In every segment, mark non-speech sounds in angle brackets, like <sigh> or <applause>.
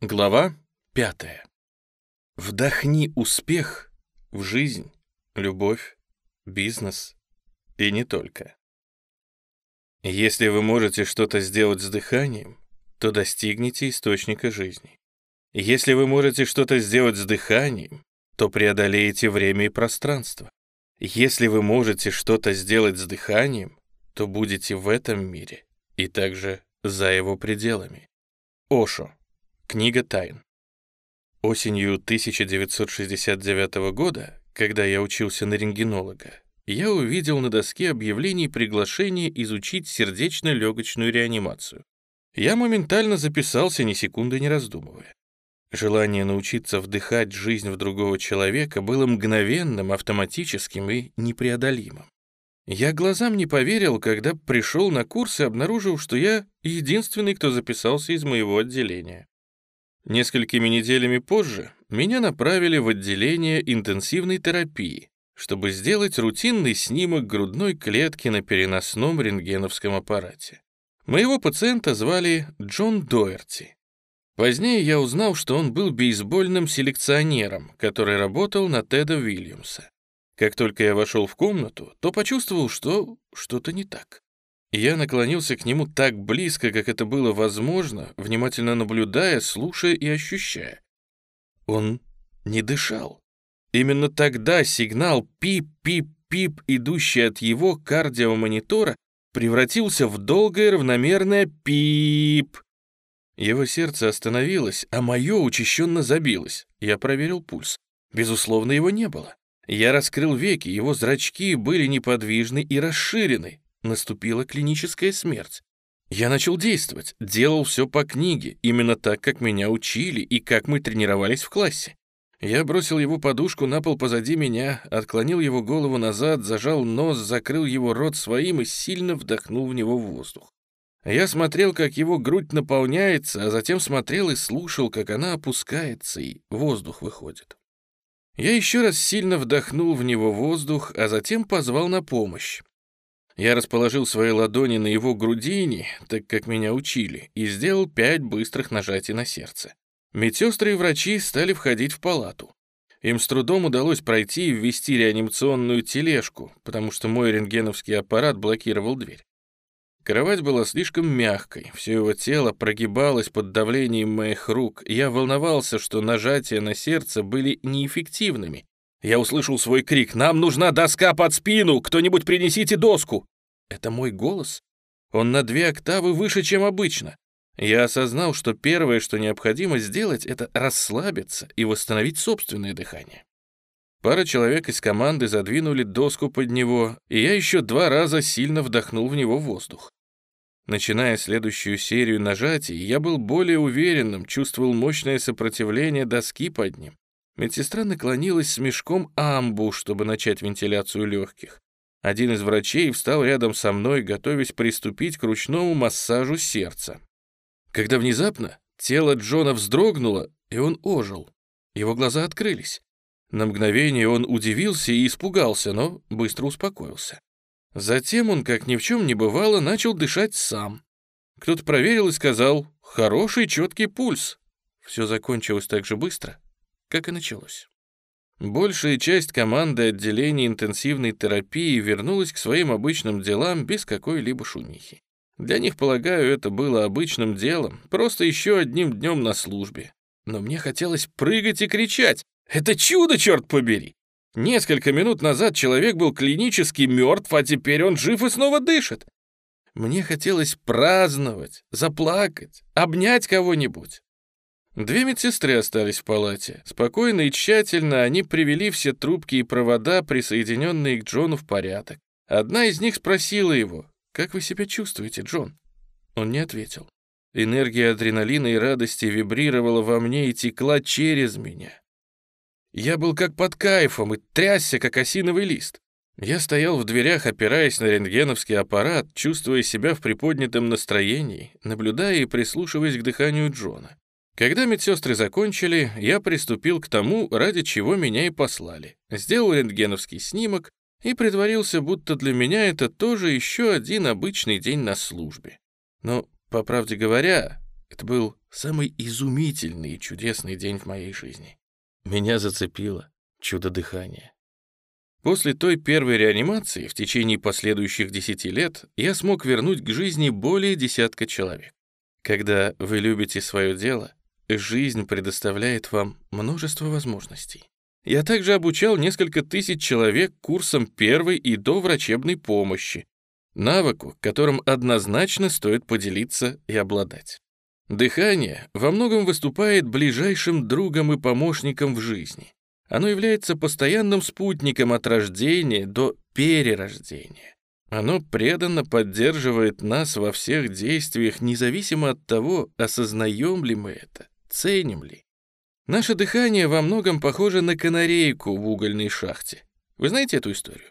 Глава пятая. Вдохни успех в жизнь, любовь, бизнес и не только. Если вы можете что-то сделать с дыханием, то достигните источника жизни. Если вы можете что-то сделать с дыханием, то преодолеете время и пространство. Если вы можете что-то сделать с дыханием, то будете в этом мире и также за его пределами. Ошо. Книга тайн. Осенью 1969 года, когда я учился на рентгенолога, я увидел на доске объявлений приглашение изучить сердечно-легочную реанимацию. Я моментально записался, ни секунды не раздумывая. Желание научиться вдыхать жизнь в другого человека было мгновенным, автоматическим и непреодолимым. Я глазам не поверил, когда пришел на курс и обнаружил, что я единственный, кто записался из моего отделения. Несколькими неделями позже меня направили в отделение интенсивной терапии, чтобы сделать рутинный снимок грудной клетки на переносном рентгеновском аппарате. Моего пациента звали Джон Доерти. Позднее я узнал, что он был бейсбольным селекционером, который работал на Теда Уильямса. Как только я вошел в комнату, то почувствовал, что что-то не так. Я наклонился к нему так близко, как это было возможно, внимательно наблюдая, слушая и ощущая. Он не дышал. Именно тогда сигнал «пип-пип-пип», идущий от его кардиомонитора, превратился в долгое равномерное «пип». Его сердце остановилось, а мое учащенно забилось. Я проверил пульс. Безусловно, его не было. Я раскрыл веки, его зрачки были неподвижны и расширены наступила клиническая смерть. Я начал действовать, делал все по книге, именно так, как меня учили и как мы тренировались в классе. Я бросил его подушку на пол позади меня, отклонил его голову назад, зажал нос, закрыл его рот своим и сильно вдохнул в него воздух. Я смотрел, как его грудь наполняется, а затем смотрел и слушал, как она опускается, и воздух выходит. Я еще раз сильно вдохнул в него воздух, а затем позвал на помощь. Я расположил свои ладони на его грудине, так как меня учили, и сделал пять быстрых нажатий на сердце. Медсестры и врачи стали входить в палату. Им с трудом удалось пройти и ввести реанимационную тележку, потому что мой рентгеновский аппарат блокировал дверь. Кровать была слишком мягкой, все его тело прогибалось под давлением моих рук. Я волновался, что нажатия на сердце были неэффективными, я услышал свой крик «Нам нужна доска под спину! Кто-нибудь принесите доску!» Это мой голос? Он на две октавы выше, чем обычно. Я осознал, что первое, что необходимо сделать, это расслабиться и восстановить собственное дыхание. Пара человек из команды задвинули доску под него, и я еще два раза сильно вдохнул в него воздух. Начиная следующую серию нажатий, я был более уверенным, чувствовал мощное сопротивление доски под ним. Медсестра наклонилась с мешком амбу, чтобы начать вентиляцию легких. Один из врачей встал рядом со мной, готовясь приступить к ручному массажу сердца. Когда внезапно тело Джона вздрогнуло, и он ожил. Его глаза открылись. На мгновение он удивился и испугался, но быстро успокоился. Затем он, как ни в чем не бывало, начал дышать сам. Кто-то проверил и сказал «хороший четкий пульс». Все закончилось так же быстро, как и началось. Большая часть команды отделения интенсивной терапии вернулась к своим обычным делам без какой-либо шумихи. Для них, полагаю, это было обычным делом, просто еще одним днем на службе. Но мне хотелось прыгать и кричать. «Это чудо, черт побери!» Несколько минут назад человек был клинически мертв, а теперь он жив и снова дышит. Мне хотелось праздновать, заплакать, обнять кого-нибудь. Две медсестры остались в палате. Спокойно и тщательно они привели все трубки и провода, присоединенные к Джону, в порядок. Одна из них спросила его, «Как вы себя чувствуете, Джон?» Он не ответил. Энергия адреналина и радости вибрировала во мне и текла через меня. Я был как под кайфом и трясся, как осиновый лист. Я стоял в дверях, опираясь на рентгеновский аппарат, чувствуя себя в приподнятом настроении, наблюдая и прислушиваясь к дыханию Джона. Когда медсестры закончили, я приступил к тому, ради чего меня и послали. Сделал рентгеновский снимок и притворился, будто для меня это тоже еще один обычный день на службе. Но, по правде говоря, Это был самый изумительный и чудесный день в моей жизни. Меня зацепило чудо дыхания. После той первой реанимации в течение последующих десяти лет я смог вернуть к жизни более десятка человек. Когда вы любите свое дело, жизнь предоставляет вам множество возможностей. Я также обучал несколько тысяч человек курсам первой и доврачебной помощи, навыку, которым однозначно стоит поделиться и обладать. Дыхание во многом выступает ближайшим другом и помощником в жизни. Оно является постоянным спутником от рождения до перерождения. Оно преданно поддерживает нас во всех действиях, независимо от того, осознаем ли мы это, ценим ли. Наше дыхание во многом похоже на канарейку в угольной шахте. Вы знаете эту историю?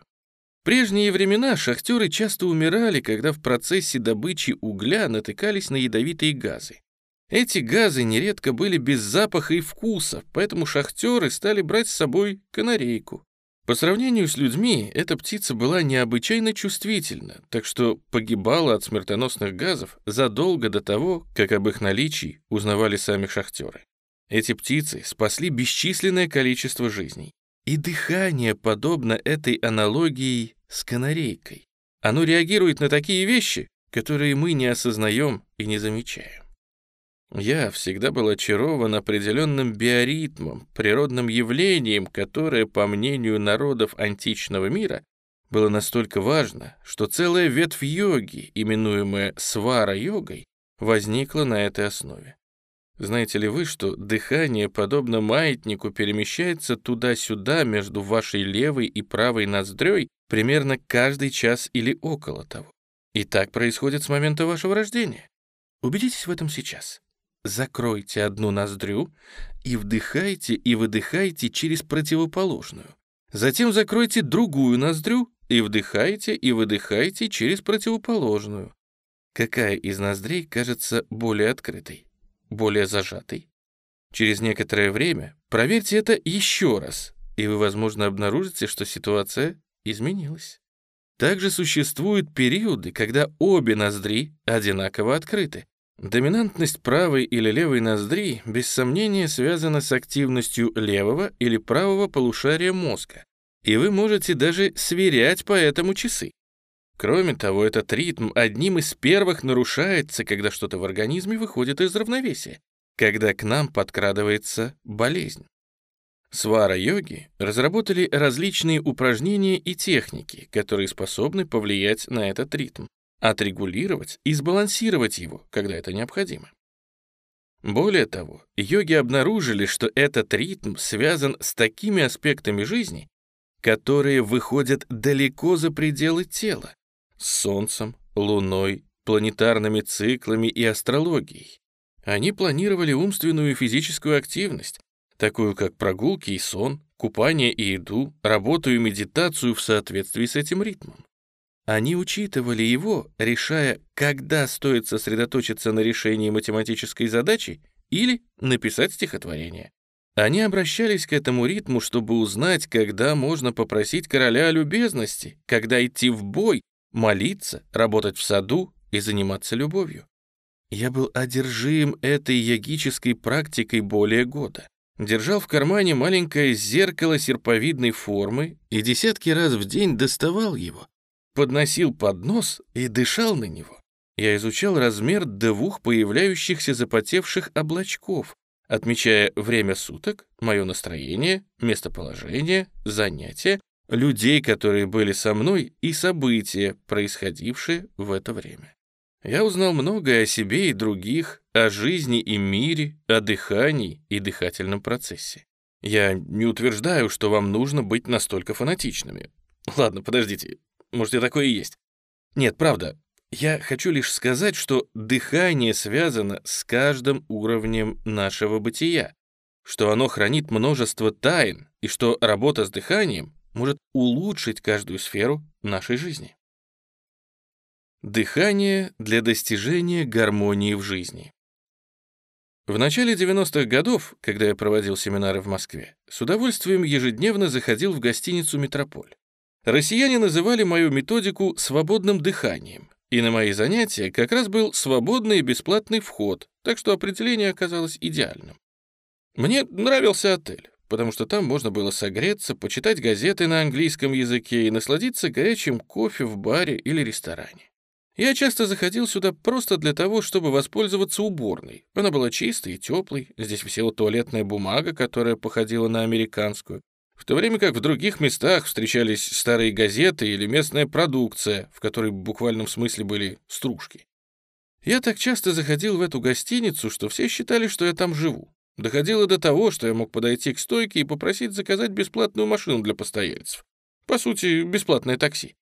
В прежние времена шахтеры часто умирали, когда в процессе добычи угля натыкались на ядовитые газы. Эти газы нередко были без запаха и вкуса, поэтому шахтеры стали брать с собой канарейку. По сравнению с людьми, эта птица была необычайно чувствительна, так что погибала от смертоносных газов задолго до того, как об их наличии узнавали сами шахтеры. Эти птицы спасли бесчисленное количество жизней. И дыхание подобно этой аналогии с канарейкой. Оно реагирует на такие вещи, которые мы не осознаем и не замечаем. Я всегда был очарован определенным биоритмом, природным явлением, которое, по мнению народов античного мира, было настолько важно, что целая ветвь йоги, именуемая свара-йогой, возникла на этой основе. Знаете ли вы, что дыхание, подобно маятнику, перемещается туда-сюда между вашей левой и правой ноздрёй примерно каждый час или около того? И так происходит с момента вашего рождения. Убедитесь в этом сейчас закройте одну ноздрю и вдыхайте и выдыхайте через противоположную. Затем закройте другую ноздрю и вдыхайте и выдыхайте через противоположную. Какая из ноздрей кажется более открытой, более зажатой? Через некоторое время проверьте это еще раз, и вы, возможно, обнаружите, что ситуация изменилась. Также существуют периоды, когда обе ноздри одинаково открыты, Доминантность правой или левой ноздри без сомнения связана с активностью левого или правого полушария мозга, и вы можете даже сверять по этому часы. Кроме того, этот ритм одним из первых нарушается, когда что-то в организме выходит из равновесия, когда к нам подкрадывается болезнь. Свара-йоги разработали различные упражнения и техники, которые способны повлиять на этот ритм отрегулировать и сбалансировать его, когда это необходимо. Более того, йоги обнаружили, что этот ритм связан с такими аспектами жизни, которые выходят далеко за пределы тела, с Солнцем, Луной, планетарными циклами и астрологией. Они планировали умственную и физическую активность, такую как прогулки и сон, купание и еду, работу и медитацию в соответствии с этим ритмом. Они учитывали его, решая, когда стоит сосредоточиться на решении математической задачи или написать стихотворение. Они обращались к этому ритму, чтобы узнать, когда можно попросить короля о любезности, когда идти в бой, молиться, работать в саду и заниматься любовью. Я был одержим этой йогической практикой более года. Держал в кармане маленькое зеркало серповидной формы и десятки раз в день доставал его, подносил поднос и дышал на него. Я изучал размер двух появляющихся запотевших облачков, отмечая время суток, мое настроение, местоположение, занятия, людей, которые были со мной, и события, происходившие в это время. Я узнал многое о себе и других, о жизни и мире, о дыхании и дыхательном процессе. Я не утверждаю, что вам нужно быть настолько фанатичными. Ладно, подождите, может, и такое и есть. Нет, правда. Я хочу лишь сказать, что дыхание связано с каждым уровнем нашего бытия, что оно хранит множество тайн и что работа с дыханием может улучшить каждую сферу нашей жизни. Дыхание для достижения гармонии в жизни. В начале 90-х годов, когда я проводил семинары в Москве, с удовольствием ежедневно заходил в гостиницу «Метрополь». Россияне называли мою методику «свободным дыханием», И на мои занятия как раз был свободный и бесплатный вход, так что определение оказалось идеальным. Мне нравился отель, потому что там можно было согреться, почитать газеты на английском языке и насладиться горячим кофе в баре или ресторане. Я часто заходил сюда просто для того, чтобы воспользоваться уборной. Она была чистой и теплой, здесь висела туалетная бумага, которая походила на американскую, в то время как в других местах встречались старые газеты или местная продукция, в которой в буквальном смысле были стружки. Я так часто заходил в эту гостиницу, что все считали, что я там живу. Доходило до того, что я мог подойти к стойке и попросить заказать бесплатную машину для постояльцев. По сути, бесплатное такси.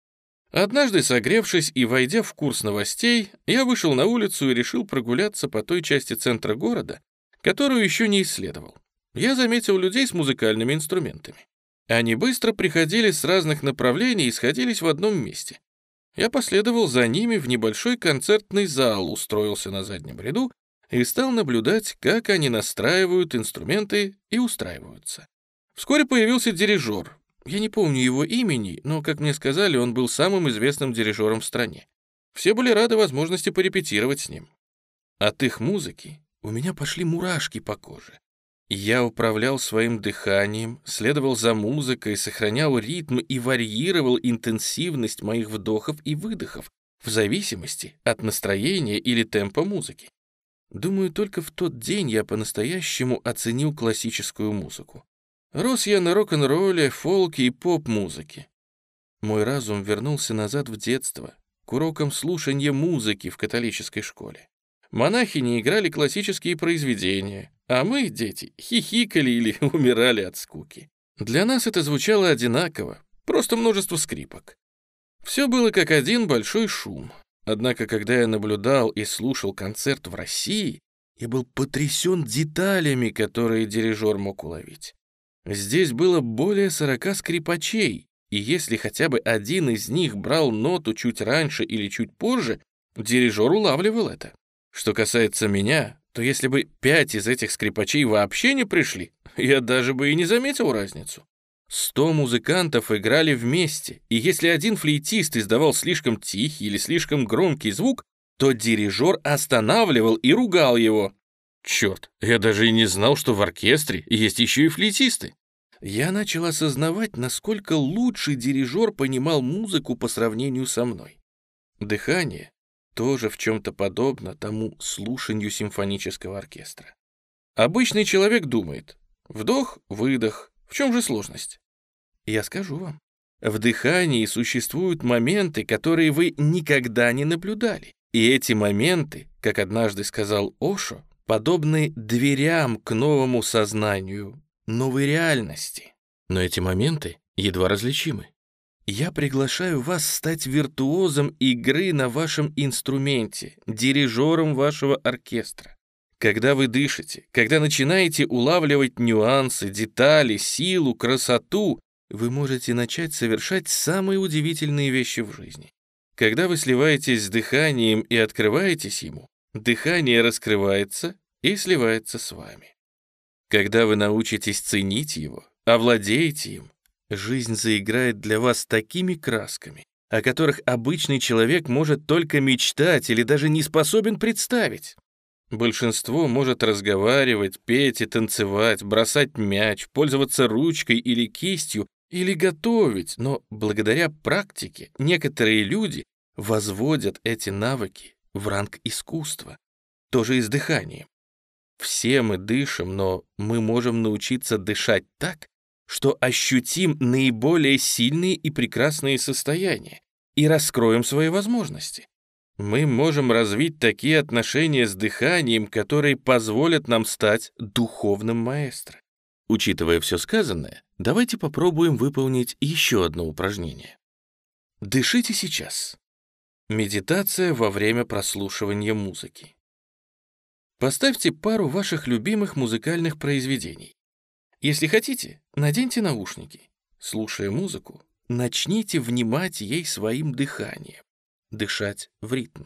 Однажды, согревшись и войдя в курс новостей, я вышел на улицу и решил прогуляться по той части центра города, которую еще не исследовал. Я заметил людей с музыкальными инструментами. Они быстро приходили с разных направлений и сходились в одном месте. Я последовал за ними в небольшой концертный зал, устроился на заднем ряду и стал наблюдать, как они настраивают инструменты и устраиваются. Вскоре появился дирижер, я не помню его имени, но, как мне сказали, он был самым известным дирижером в стране. Все были рады возможности порепетировать с ним. От их музыки у меня пошли мурашки по коже. Я управлял своим дыханием, следовал за музыкой, сохранял ритм и варьировал интенсивность моих вдохов и выдохов в зависимости от настроения или темпа музыки. Думаю, только в тот день я по-настоящему оценил классическую музыку. Рос я на рок-н-ролле, фолке и поп-музыке. Мой разум вернулся назад в детство, к урокам слушания музыки в католической школе. Монахи не играли классические произведения, а мы, дети, хихикали или <laughs> умирали от скуки. Для нас это звучало одинаково, просто множество скрипок. Все было как один большой шум. Однако, когда я наблюдал и слушал концерт в России, я был потрясен деталями, которые дирижер мог уловить. Здесь было более сорока скрипачей, и если хотя бы один из них брал ноту чуть раньше или чуть позже, дирижер улавливал это. Что касается меня, то если бы пять из этих скрипачей вообще не пришли, я даже бы и не заметил разницу. Сто музыкантов играли вместе, и если один флейтист издавал слишком тихий или слишком громкий звук, то дирижер останавливал и ругал его. Черт, я даже и не знал, что в оркестре есть еще и флейтисты. Я начал осознавать, насколько лучший дирижер понимал музыку по сравнению со мной. Дыхание тоже в чем-то подобно тому слушанию симфонического оркестра. Обычный человек думает, вдох, выдох, в чем же сложность? Я скажу вам. В дыхании существуют моменты, которые вы никогда не наблюдали. И эти моменты, как однажды сказал Ошо, подобны дверям к новому сознанию, новой реальности. Но эти моменты едва различимы. Я приглашаю вас стать виртуозом игры на вашем инструменте, дирижером вашего оркестра. Когда вы дышите, когда начинаете улавливать нюансы, детали, силу, красоту, вы можете начать совершать самые удивительные вещи в жизни. Когда вы сливаетесь с дыханием и открываетесь ему, Дыхание раскрывается и сливается с вами. Когда вы научитесь ценить его, овладеете им, жизнь заиграет для вас такими красками, о которых обычный человек может только мечтать или даже не способен представить. Большинство может разговаривать, петь и танцевать, бросать мяч, пользоваться ручкой или кистью, или готовить, но благодаря практике некоторые люди возводят эти навыки в ранг искусства. Тоже и с дыханием. Все мы дышим, но мы можем научиться дышать так, что ощутим наиболее сильные и прекрасные состояния и раскроем свои возможности. Мы можем развить такие отношения с дыханием, которые позволят нам стать духовным маэстро. Учитывая все сказанное, давайте попробуем выполнить еще одно упражнение. Дышите сейчас. Медитация во время прослушивания музыки. Поставьте пару ваших любимых музыкальных произведений. Если хотите, наденьте наушники. Слушая музыку, начните внимать ей своим дыханием. Дышать в ритм.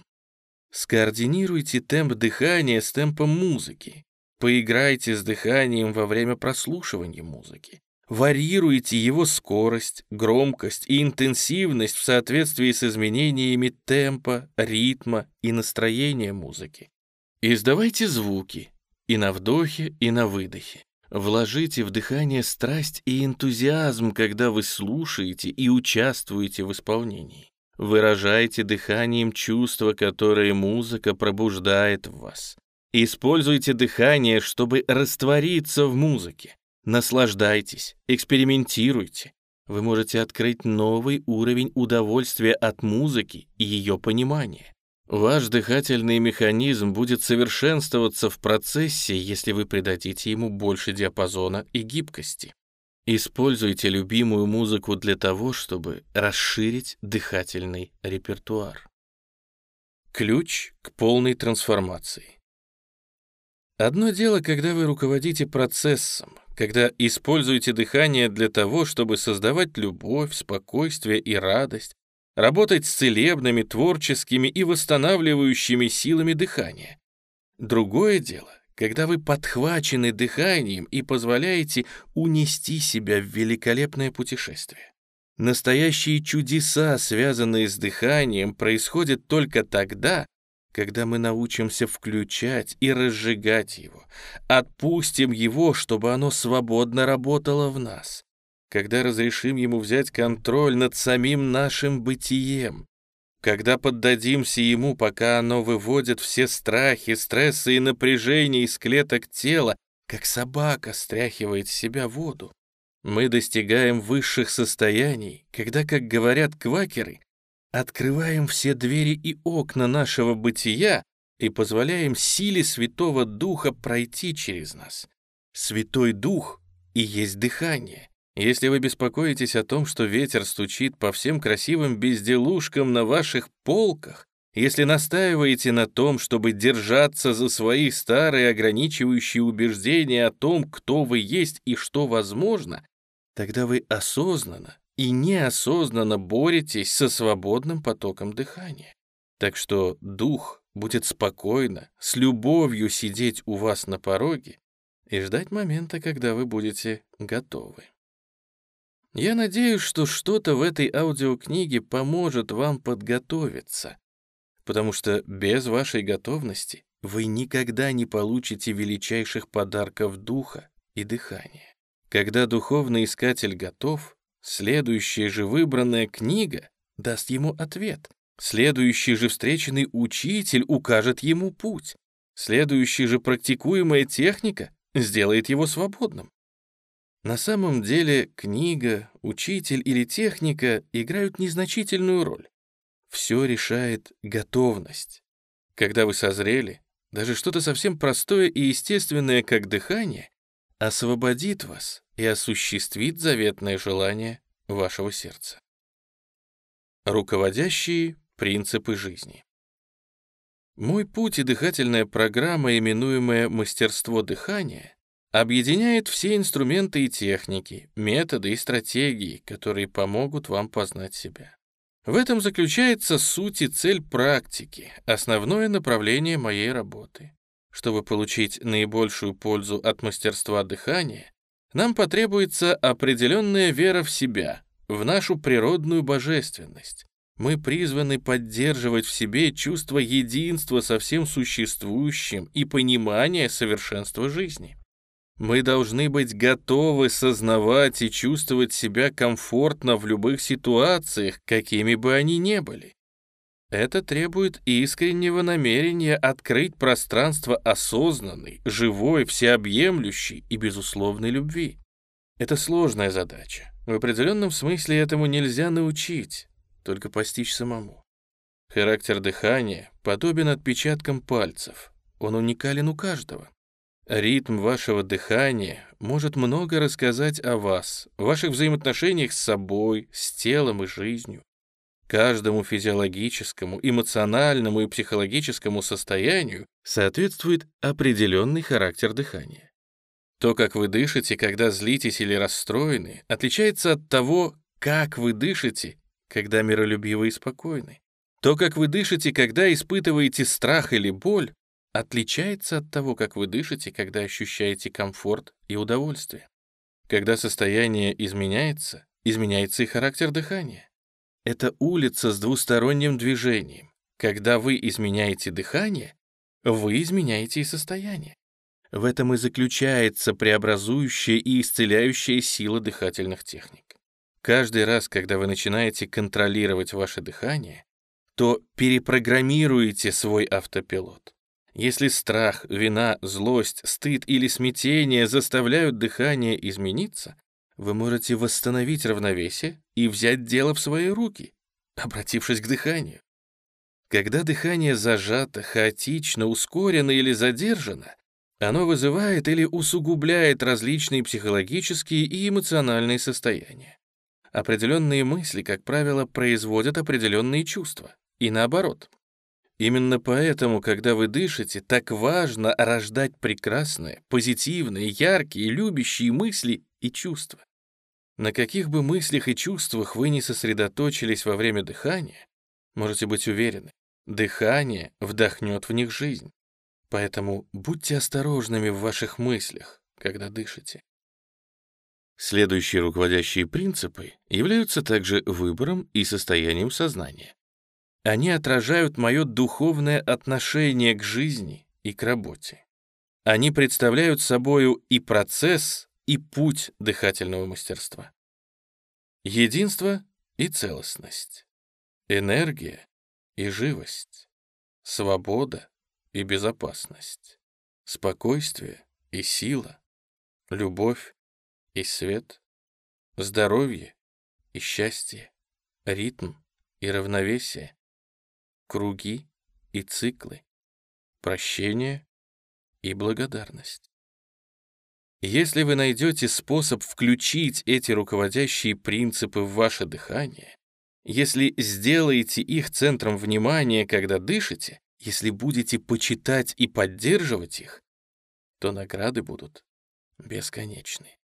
Скоординируйте темп дыхания с темпом музыки. Поиграйте с дыханием во время прослушивания музыки. варьируете его скорость, громкость и интенсивность в соответствии с изменениями темпа, ритма и настроения музыки. Издавайте звуки и на вдохе, и на выдохе. Вложите в дыхание страсть и энтузиазм, когда вы слушаете и участвуете в исполнении. Выражайте дыханием чувства, которые музыка пробуждает в вас. Используйте дыхание, чтобы раствориться в музыке. Наслаждайтесь, экспериментируйте. Вы можете открыть новый уровень удовольствия от музыки и ее понимания. Ваш дыхательный механизм будет совершенствоваться в процессе, если вы придадите ему больше диапазона и гибкости. Используйте любимую музыку для того, чтобы расширить дыхательный репертуар. Ключ к полной трансформации. Одно дело, когда вы руководите процессом, когда используете дыхание для того, чтобы создавать любовь, спокойствие и радость, работать с целебными, творческими и восстанавливающими силами дыхания. Другое дело, когда вы подхвачены дыханием и позволяете унести себя в великолепное путешествие. Настоящие чудеса, связанные с дыханием, происходят только тогда, когда мы научимся включать и разжигать его, отпустим его, чтобы оно свободно работало в нас когда разрешим ему взять контроль над самим нашим бытием, когда поддадимся ему, пока оно выводит все страхи, стрессы и напряжения из клеток тела, как собака стряхивает с себя воду. Мы достигаем высших состояний, когда, как говорят квакеры, открываем все двери и окна нашего бытия и позволяем силе Святого Духа пройти через нас. Святой Дух и есть дыхание. Если вы беспокоитесь о том, что ветер стучит по всем красивым безделушкам на ваших полках, если настаиваете на том, чтобы держаться за свои старые ограничивающие убеждения о том, кто вы есть и что возможно, тогда вы осознанно и неосознанно боретесь со свободным потоком дыхания. Так что дух будет спокойно, с любовью сидеть у вас на пороге и ждать момента, когда вы будете готовы. Я надеюсь, что что-то в этой аудиокниге поможет вам подготовиться, потому что без вашей готовности вы никогда не получите величайших подарков духа и дыхания. Когда духовный искатель готов, следующая же выбранная книга даст ему ответ. Следующий же встреченный учитель укажет ему путь. Следующая же практикуемая техника сделает его свободным. На самом деле книга, учитель или техника играют незначительную роль. Все решает готовность. Когда вы созрели, даже что-то совсем простое и естественное, как дыхание, освободит вас и осуществит заветное желание вашего сердца. Руководящие принципы жизни. Мой путь и дыхательная программа, именуемая «Мастерство дыхания», объединяет все инструменты и техники, методы и стратегии, которые помогут вам познать себя. В этом заключается суть и цель практики, основное направление моей работы. Чтобы получить наибольшую пользу от мастерства дыхания, нам потребуется определенная вера в себя, в нашу природную божественность. Мы призваны поддерживать в себе чувство единства со всем существующим и понимание совершенства жизни. Мы должны быть готовы сознавать и чувствовать себя комфортно в любых ситуациях, какими бы они ни были. Это требует искреннего намерения открыть пространство осознанной, живой, всеобъемлющей и безусловной любви. Это сложная задача. В определенном смысле этому нельзя научить, только постичь самому. Характер дыхания подобен отпечаткам пальцев. Он уникален у каждого. Ритм вашего дыхания может много рассказать о вас, ваших взаимоотношениях с собой, с телом и жизнью. Каждому физиологическому, эмоциональному и психологическому состоянию соответствует определенный характер дыхания. То, как вы дышите, когда злитесь или расстроены, отличается от того, как вы дышите, когда миролюбивы и спокойны. То, как вы дышите, когда испытываете страх или боль, отличается от того, как вы дышите, когда ощущаете комфорт и удовольствие. Когда состояние изменяется, изменяется и характер дыхания. Это улица с двусторонним движением. Когда вы изменяете дыхание, вы изменяете и состояние. В этом и заключается преобразующая и исцеляющая сила дыхательных техник. Каждый раз, когда вы начинаете контролировать ваше дыхание, то перепрограммируете свой автопилот. Если страх, вина, злость, стыд или смятение заставляют дыхание измениться, вы можете восстановить равновесие и взять дело в свои руки, обратившись к дыханию. Когда дыхание зажато, хаотично, ускорено или задержано, оно вызывает или усугубляет различные психологические и эмоциональные состояния. Определенные мысли, как правило, производят определенные чувства. И наоборот. Именно поэтому, когда вы дышите, так важно рождать прекрасные, позитивные, яркие, любящие мысли и чувства. На каких бы мыслях и чувствах вы не сосредоточились во время дыхания, можете быть уверены, дыхание вдохнет в них жизнь. Поэтому будьте осторожными в ваших мыслях, когда дышите. Следующие руководящие принципы являются также выбором и состоянием сознания. Они отражают мое духовное отношение к жизни и к работе. Они представляют собою и процесс, и путь дыхательного мастерства. Единство и целостность. Энергия и живость. Свобода и безопасность, спокойствие и сила, любовь и свет, здоровье и счастье, ритм и равновесие, круги и циклы, прощение и благодарность. Если вы найдете способ включить эти руководящие принципы в ваше дыхание, если сделаете их центром внимания, когда дышите, если будете почитать и поддерживать их, то награды будут бесконечны.